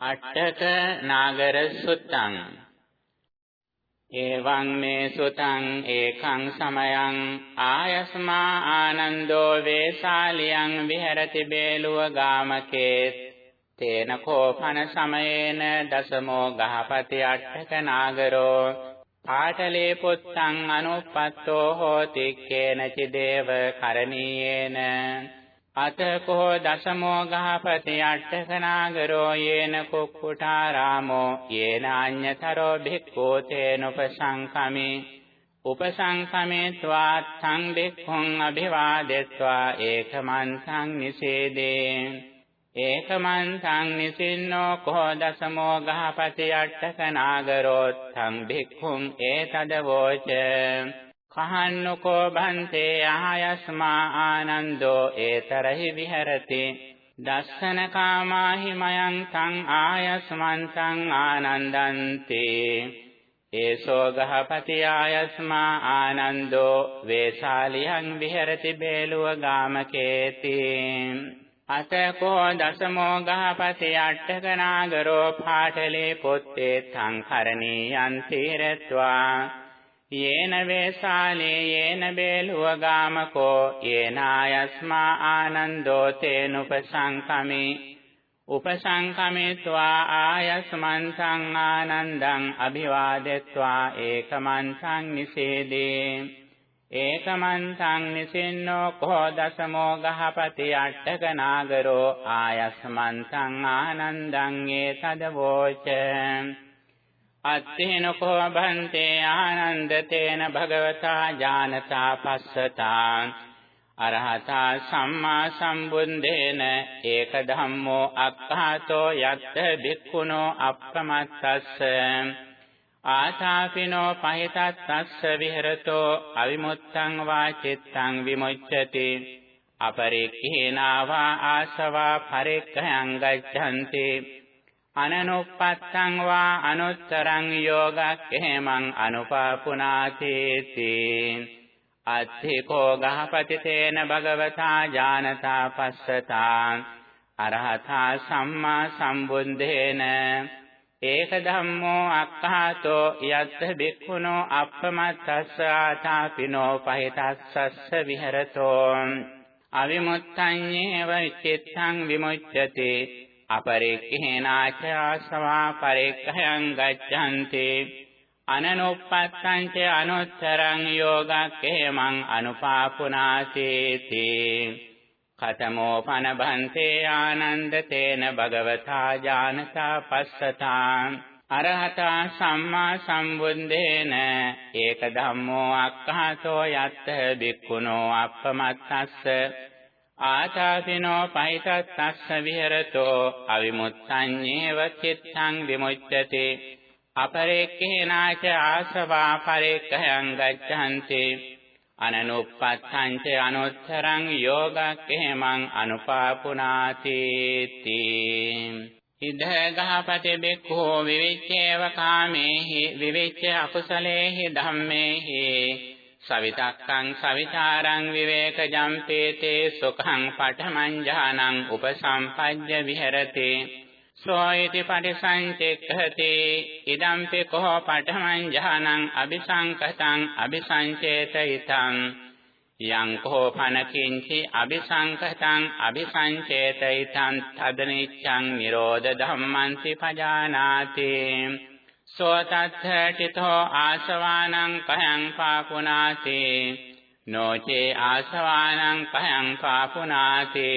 අට්ඨක නාගර සුත්තං। එවං මේ සුතං ඒකං සමයං ආයස්මා ආනන්දෝ වේසාලියං විහෙරති බේලුව ගාමකේ තේන කෝපන සමයේන දසමෝ ගහපති අට්ඨක නාගරෝ। පාඨලේ පුත්තං අනුප්පත්තෝ හෝති කේනචි දේව කරණීයේන। අතකෝ දසමෝ ගහපති අට්ඨකනාගරෝ යේන කුක්කුටාරාමෝ යේන අඤ්ඤතරෝ භික්ඛෝ තේන උපසංකමේ උපසංකමේत्वा තං භික්ඛුං අභිවාදෙත්වා ඒකමන්තං නිසේදේ. ඒකමන්තං නිසින්නෝ කෝ දසමෝ ගහපති අට්ඨකනාගරෝ තං භික්ඛුං ඒතදවෝච කහන්නකෝ බන්තේ ආයස්මා ආනන්දෝ ඒතරහි විහෙරති. දස්සන කාමාහි මයං තං ආයස්මන් තං ආනන්දන්ති. ඒසෝ ගහපති ආයස්මා ආනන්දෝ වේසාලියං විහෙරති බේලුව ගාමකේති. අතකෝ දසමෝ ගහපති අට්ඨකනාගරෝ පාඨලේ පොත්තේ සංකරණීයන් තීරත්වා. යේන වේසාලේ යේන බේලුවගාමකෝ යේනායස්මා ආනන්දෝ තේනුපසංකමි උපසංකමේत्वा ආයස්මන්තං ආනන්දං අභිවාදෙත්වා ඒකමන්තං නිසේදේ ඒකමන්තං නිසින්නෝ කෝ දසමෝ ගහපති අට්ඨක නාගරෝ ආයස්මන්තං ආනන්දං ඒතදවෝච අත්තේනකෝ භන්තේ ආනන්දතේන භගවතා ඥානතා පස්සතා. අරහතා සම්මා සම්බුද්දේන ඒක ධම්මෝ අක්ඛාතෝ යත්ත බික්ඛුනෝ අප්පමත්තස්ස ආතාපිනෝ පහිතත්තස්ස විහෙරතෝ අවිමුත්තං වා චිත්තං විමුච්ඡති. අපරික්ඛේනාවා ආසවා පරික්ඛයං ගච්ඡanti. අනනුප්පත්තං වා අනුත්තරං යෝගක්ඛේමං අනුපාපුනාතේති අත්ථිකෝ ගහපති තේන භගවතා ඥානතා පස්සතා. අරහතා සම්මා සම්බුද්දේන ඒක ධම්මෝ අක්ඛාතෝ යත්ථ බික්ඛුනෝ අප්පමත්තස්ස ආතාපිනෝ පහිතස්සස්ස විහෙරතෝ. අවිමුත්තං යේව චිත්තං විමුච්ඡති. අපරික්ඛේනාච ආසවා පරික්ඛයං ගච්ඡanti අනනුප්පත්තං ච අනුත්තරං යෝගක්ඛේමං අනුපාපුනාසේති කතමෝ පනබන්තේ ආනන්දතේන භගවතා ඥානතා පස්සතා අරහතා සම්මා සම්බුද්දේන ඒක ධම්මෝ අක්ඛාතෝ යත්ත බික්ඛුනෝ අප්පමත්තස්ස ආචාසිනෝ පහිතස්සස්ස විහෙරතෝ අවිමුත්තඤ්ඤේව චිත්තං විමුච්ඡති. අපරේක්ඛේනාච ආසවා පරේක්ඛයන් ගච්ඡanti. අනනුප්පත්තං ච අනුත්තරං යෝගක්ඛේමං අනුපාපුනාති ඉද ගහපති බික්ඛෝ විවිච්ඡේව කාමේහි විවිච්ඡ අකුසලේහි ධම්මේහි. සවිතක්කං සවිචාරං විවේකජම් පීතේ සුඛං පඨමං ඥානං උපසම්පජ්ජ විහෙරති. සෝයිති පරිසංචෙක්ඛති ඉදම්පි කෝ පඨමං ඥානං අபிසංකතං අபிසංචේතිතං යං කෝ පනකින්චි අபிසංකතං අபிසංචේතිතං තදනිච්ඡං නිරෝධ ධම්මං සිපජානාති සෝතත්ථටිතෝ ආසවානං කයං පාපුනාති. නොචේ ආසවානං කයං පාපුනාති.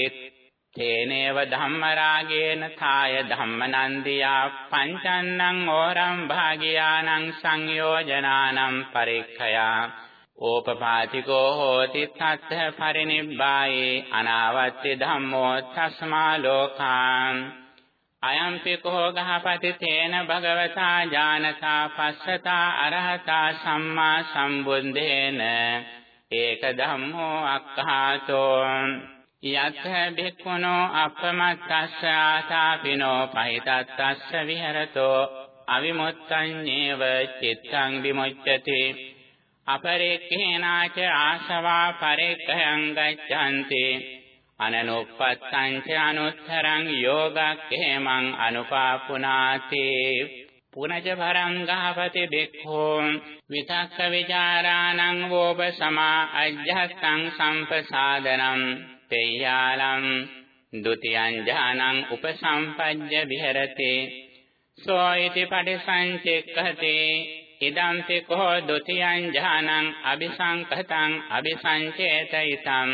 තේනේව ධම්මරාගේන ථාය ධම්මනන්දියා පංචන්නං ඕරම් භාගියානං සංයෝජනානම් පරික්ඛයා. ඕපපාතිකෝ හෝති තත්ථ පරිනිබ්බායේ අනාවත්‍ය ධම්මෝ තස්මා ලෝකාං. අයම්පි කෝ ගහපති තේන භගවතා ඥානතා පස්සතා අරහතා සම්මා සම්බුද්දේන ඒක ධම්මෝ අක්ඛාතෝ යත්ථ භික්ඛුනෝ අපමත්තස්ස ආතාපිනෝ පහිතත්තස්ස විහෙරතෝ අවිමුත්තඤ්ඤේව චිත්තං විමුච්ඡති අපරේක්ඛේනාච ආසවා පරේක්ඛයං ගච්ඡanti අනනුප්පත්තං ච අනුත්තරං යෝගක්ඛේමං අනුපාපුනාති. පුනජ භරං ගහපති බික්ඛෝ විතක්ක විචාරාණං වෝප සමා අජ්ජස්සං සම්පසාදනං තේයාලං ဒ ුතියං ඥානං උපසම්පජ්ජ විහෙරති. සෝයිති පටිසංචෙක්ඛති. ඉදම්ති කෝ ဒ ුතියං ඥානං අபிසංකතං අபிසංචේතිතං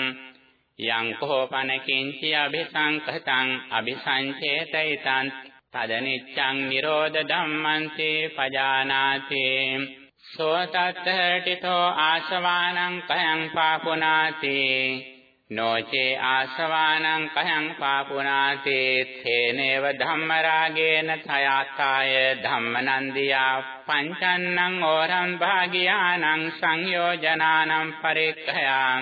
යං කෝපන කිංචි අபிසංකතං අபிසංචේතයිතං තදනිච්ඡං නිරෝධ ධම්මන්ති පජානාති. සෝ තත්තටිතෝ ආසවානං කයං පාපුනාති. නොචේ ආසවානං කයං පාපුනාති. තේනේව ධම්මරාගේන තයාතාය ධම්මනන්දියා පංචන්නං ඕරං භාගියානං සංයෝජනානං පරික්ඛයා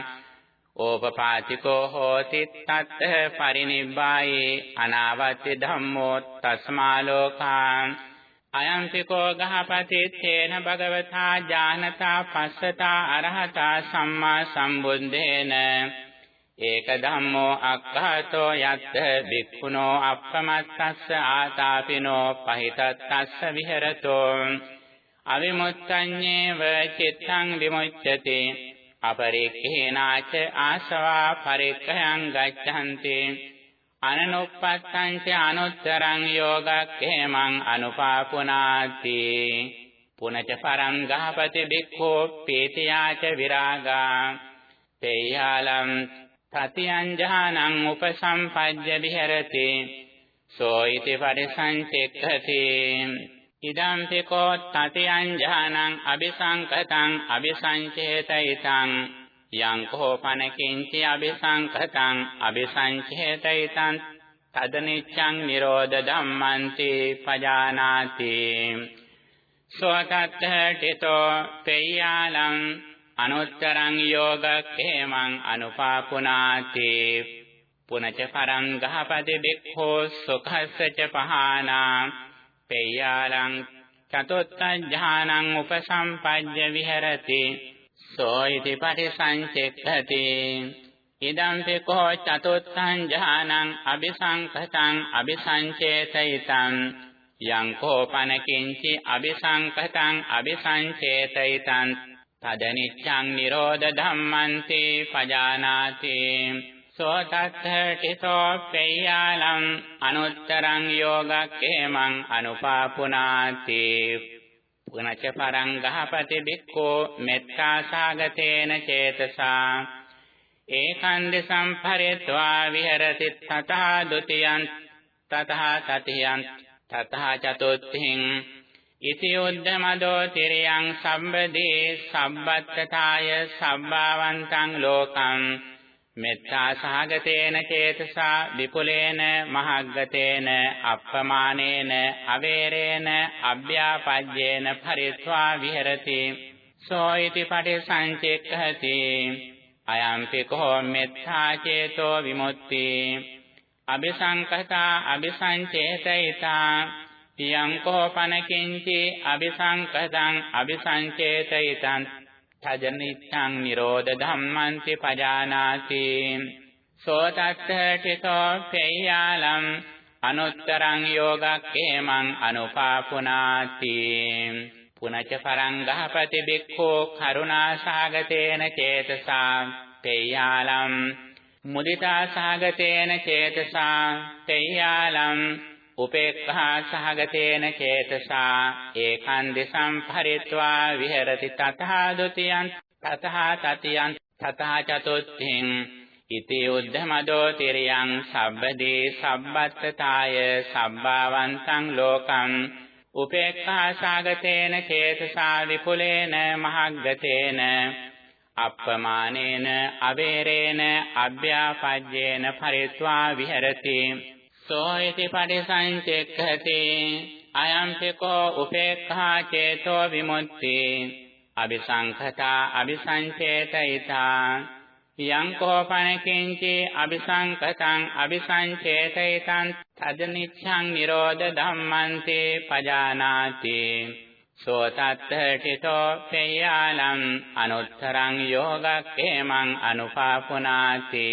ඕපපාතිකෝ හෝති තත්ත පරිනිබ්බායේ අනාවත්‍ය ධම්මෝ තස්මා ලෝකාං අයම්පිකෝ ගහපති තේන භගවතා ඥානතා පස්සතා අරහතා සම්මා සම්බුද්දේන ඒක ධම්මෝ අක්ඛාතෝ යත්ත බික්ඛුනෝ අප්පමත්තස්ස ආතාපිනෝ පහිතත්තස්ස විහෙරතෝ අවිමුත්තඤ්ඤේව චිත්තං විමුච්ඡති අපරික්ඛේනාච ආසවා පරික්ඛයන් ගච්ඡanti අනනුප්පත්තං ච අනුත්තරං යෝගක්ඛේමං අනුපාපුනාති පුනච පරං ගහපති බික්ඛෝ පීතියාච විරාගා තේයාලම් තතියං ජානං උපසම්පජ්ජ විහෙරති සෝ ඉති පරිසංචෙක්ඛති ඉදන්තිකෝ තතියං ඥානං අபிසංකතං අபிසංචේතිතං යං කෝපන කිංචි අபிසංකතං අபிසංචේතිතං තදනිච්ඡං නිරෝධ ධම්මන්ති පජානාති සෝතත්තටිතෝ පෙය්‍යාලං අනුත්තරං යෝගක්ඛේමං අනුපාපුනාති පුනච පරං ගහපති බික්ඛෝ සුඛස්සච පහානා පෙය්‍යාලං චතුත්ථඥානං උපසම්පජ්ජ විහෙරති සෝයිති පටිසංචෙක්ඛති ඉදම්පි කෝ චතුත්ථඥානං අபிසංකතං අபிසංචේතයිතං යං කෝපන කිංචි අபிසංකතං අபிසංචේතයිතං තදනිච්ඡං නිරෝධ ධම්මන්තේ පජානාති සෝ තත්ථටිසෝ පෙය්‍යාලං අනුත්තරං යෝගක්ඛේමං අනුපාපුනාති. පුනච පරං ගහපති බික්ඛෝ මෙත්තා සාගතේන චේතසා. ඒකන්ද සම්පරිත්වා විහෙරති තතහා ဒ ුතියං තතහා තතියං තතහා චතුත්ථින්. ඉති උද්ධමදෝ තිරියං සම්බදී සම්බත්තතාය සම්භාවන්තං ලෝකං මෙත්තා සහගතේන චේතසා විපුලේන මහග්ගතේන අප්පමානේන අවේරේන අභ්‍යාපජ්ජේන පරිත්වා විහෙරති. සෝයිති පටිසංචෙක්ඛති. අයම්පි කෝ මෙත්තා චේතෝ විමුක්ති. අபிසංකතා අபிසංචේතයිතා. තියං කෝ පනකින්චි අபிසංකතං අபிසංචේතයිතං. තජනිච්ඡං නිරෝධ ධම්මන්ති පජානාති සෝ තත්තඨිතෝ පේයාලම් අනුත්තරං යෝගක්ඛේමං අනුපාපුනාති පුනච පරං ගහපති බික්ඛෝ කරුණාසාගතේන චේතසා පේයාලම් මුදිතා සාගතේන චේතසා පේයාලම් උපේක්ඛා සහගතේන චේතසා ඒකං දිසං පරිත්වා විහෙරති තතහා ဒ ුතියං තතහා තතියං තතහා චතුත්ථින් ඉති උද්ධමදෝ තිරියං සබ්බදී සබ්බත්තතාය සබ්බාවන්තං ලෝකං උපේක්ඛා සාගතේන චේතසා විපුලේන මහග්ගතේන අප්පමානේන අවේරේන අභ්‍යාපජ්ජේන පරිත්වා විහෙරති සෝයිති පරිසංචෙක්ඛති। අයම්පිකෝ උපේක්ඛා චේතෝ විමුක්ති। අபிසංඛතා අபிසංචේතිතා යං කෝපණකින්චි අபிසංඛතං අபிසංචේතිතං තදනිච්ඡං නිරෝධ ධම්මන්ති පජානාති। සෝතත්තඨිතෝ පේයාලම් අනුත්තරං යෝගක්ඛේමං අනුපාපුනාති।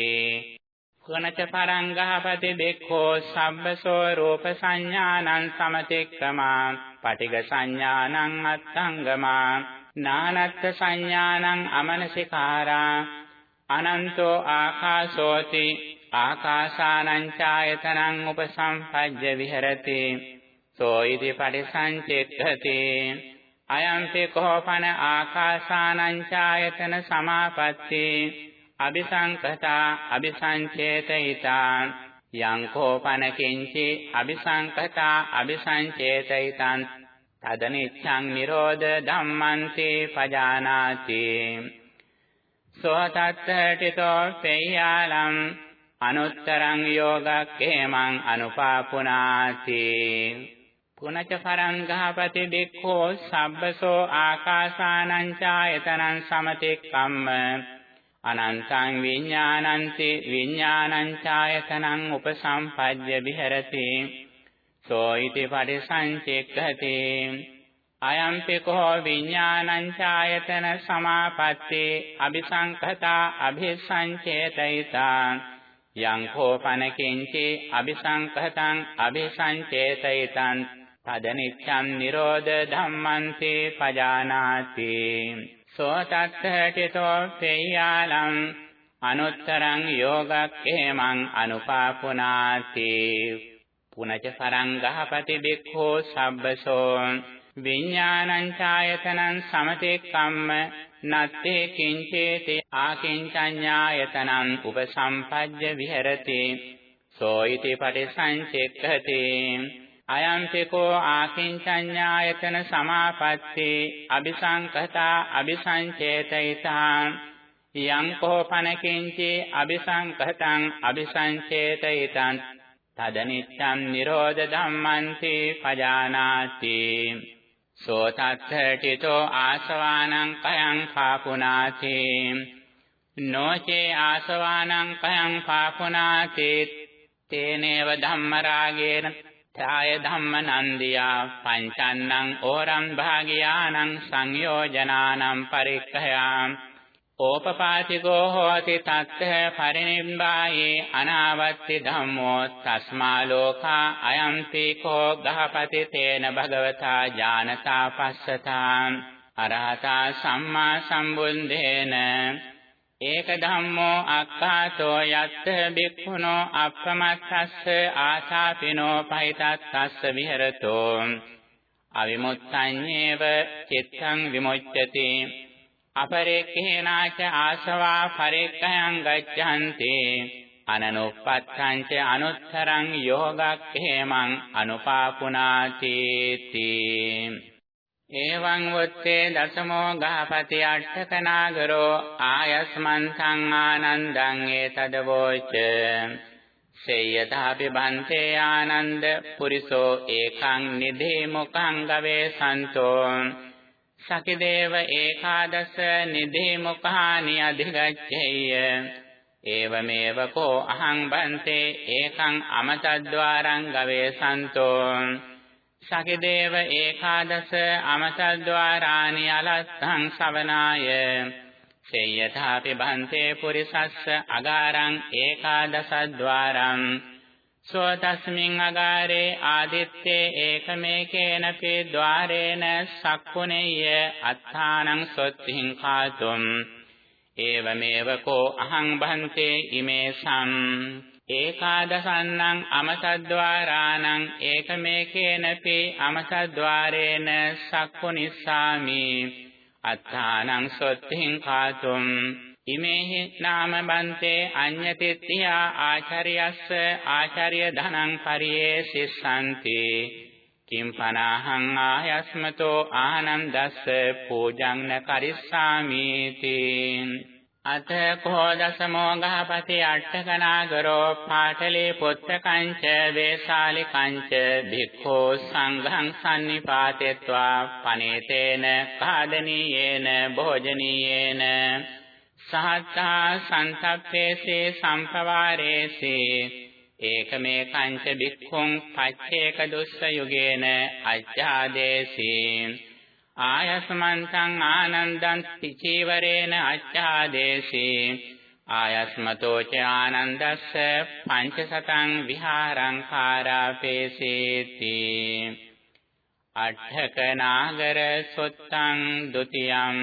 පුනච පරංගහපති බික්ඛෝ සබ්බසෝ රූප සංඥානං සමතික්කමා පටිග සංඥානං අත්තංගමා නානත්ත් සංඥානං අමනසිකාරා අනන්තෝ ආකාශෝති ආකාසානං ඡායතනං උපසම්පජ්ජ විහෙරති සෝ ඉති පරිසංචෙක්ඛති අයම්පි කෝපන ආකාසානං ඡායතන සමාපatti අபிසංකතා අபிසංචේතිතාන් යං කෝපන කිංචි අபிසංකතා අபிසංචේතිතාන් තදනිච්ඡං නිරෝධ ධම්මන්ති පජානාති. සෝතත්තටිතෝ පෙය්‍යාලම් අනුත්තරං යෝගක්ඛේමං අනුපාපුනාති. පුනච කරං ගහපති බික්ඛෝ සබ්බසෝ ආකාසානං ඡායතනං සමතික්කම්ම අනන්තං විඥානන්ති විඥානං ඡායතනං උපසම්පජ්ජ විහෙරති. සෝ ඉති පරිසංචෙක්ඛති. අයම්පි කෝ විඥානං ඡායතන සමාපත්තේ අபிසංඛතා අபிසංචේතයිතා. යං කෝපනකින්චි අபிසංඛතං අபிසංචේතයිතං. තදනිච්ඡන් නිරෝධ ධම්මන්තේ පජානාති. සෝ තත්ථටිතෝ පේයාලං අනුත්තරං යෝගක්ඛේමං අනුපාපුනාති. පුනච සරංගහපති බික්ඛෝ සබ්බසෝ විඥානං ඡායතනං සමතෙක්කම්ම නත්තේ කිංචේති ආකින්චඤ්ඤායතනං උපසම්පජ්ජ විහෙරති. සෝ ඉති පටිසංචෙක්ඛති. අයම්පිකෝ ආකින්චඤ්ඤායතන සමාපatti අபிසංකතා අபிසංචේතිතාං යං කෝපන කිංචි අபிසංකතං අபிසංචේතිතං තදනිච්ඡං නිරෝධ ධම්මන්ති පජානාති සෝ තත්ථටිතෝ ආසවානං කයං පාපුනාති නොචේ ආසවානං කයං පාපුනාති තේනේව ධම්මරාගේන ඡාය ධම්මනන්දියා පංචන්නං ඕරං භාගියානං සංයෝජනානම් පරික්ඛයාම්. ඕපපාතිකෝ හෝති තත්ථ පරිනිබ්බායේ අනාවත්ති ධම්මෝ තස්මා ලෝකා අයම්පි කෝ ගහපති තේන භගවතා ඥානතා පස්සතා. අරහතා සම්මා සම්බුද්දේන ඒක ධම්මෝ අක්ඛාතෝ යත්ථ බික්ඛුනෝ අප්‍රමත්තස්ස ආසාපිනෝ පහිතස්සස්ස විහෙරතෝ. අවිමුත්තඤ්ඤේව චිත්තං විමුච්ඡති. අපරේක්ඛේනාච ආසවා පරික්ඛයන් ගච්ඡanti. අනනුප්පත්තං ච අනුත්තරං යෝගක්ඛේමං අනුපාපුනාති එවං වොත්තේ දසමෝ ගහපති අට්ඨකනාගරෝ ආයස්මන්තං ආනන්දං ඒතදවෝච සේයතාපි බන්තේ ආනන්ද පුරිසෝ ඒකං නිධේ මුඛං ගවේ සන්තෝ සකිදේව ඒකාදස නිධේ මුඛානි අධිගච්ඡේය ඒවමේව කෝ අහං බන්තේ ඒකං අමතද්්වාරං ගවේ සන්තෝ සකිදේව ඒකාදස අමතද්්වාරානි අලත්තං සවනාය සේයථාපි බන්තේ පුරිසස්ස අගාරං ඒකාදසද්්වාරං. සෝ තස්මින් අගාරේ ආදිත්තේ ඒකමේකේන පේ ద్వාරේන සක්කුණෙය්‍ය අත්තානං සොත්තිං කාතුම්. ඒවමේව කෝ අහං බන්තේ ඉමේසම් ඒකාදසන්නං අමසද්්වාරාණං ඒකමේකේන පේ අමසද්්වාරේන සක්කුනිස්සාමි අත්තානං සොත්තිං කාතුම් ඉමේහි නාම බන්තේ අඤ්ඤතිත්‍යා ආචාර්යස්ස ආචාර්ය ධනං පරියේ සිස්සanti කිම් පනාහං ආයස්මතෝ ආනන්දස්ස පූජං න කරිස්සාමීති අත කෝදසමෝ ගහපති අට්ඨකනාගරෝ පාඨලේ පුත්තකංච වේසාලිකංච භික්ඛෝ සංඝං සම්නිපාතෙත්වා පනේතේන කාදනීයේන භෝජනීයේන සහත්තා සන්තප්පේසේ සම්පවාරේසේ ඒකමේ කංච බික්ඛුං පච්චේක දුස්ස යුගේන අජ්ජාදේසී ආයස්මන්තං ආනන්දං තිචීවරේන අච්ඡාදේසී ආයස්මතෝ ච ආනන්දස්ස පංචසතං විහාරං කාරාපේසීති. අට්ඨක නාගර සොත්තං ဒ ුතියම්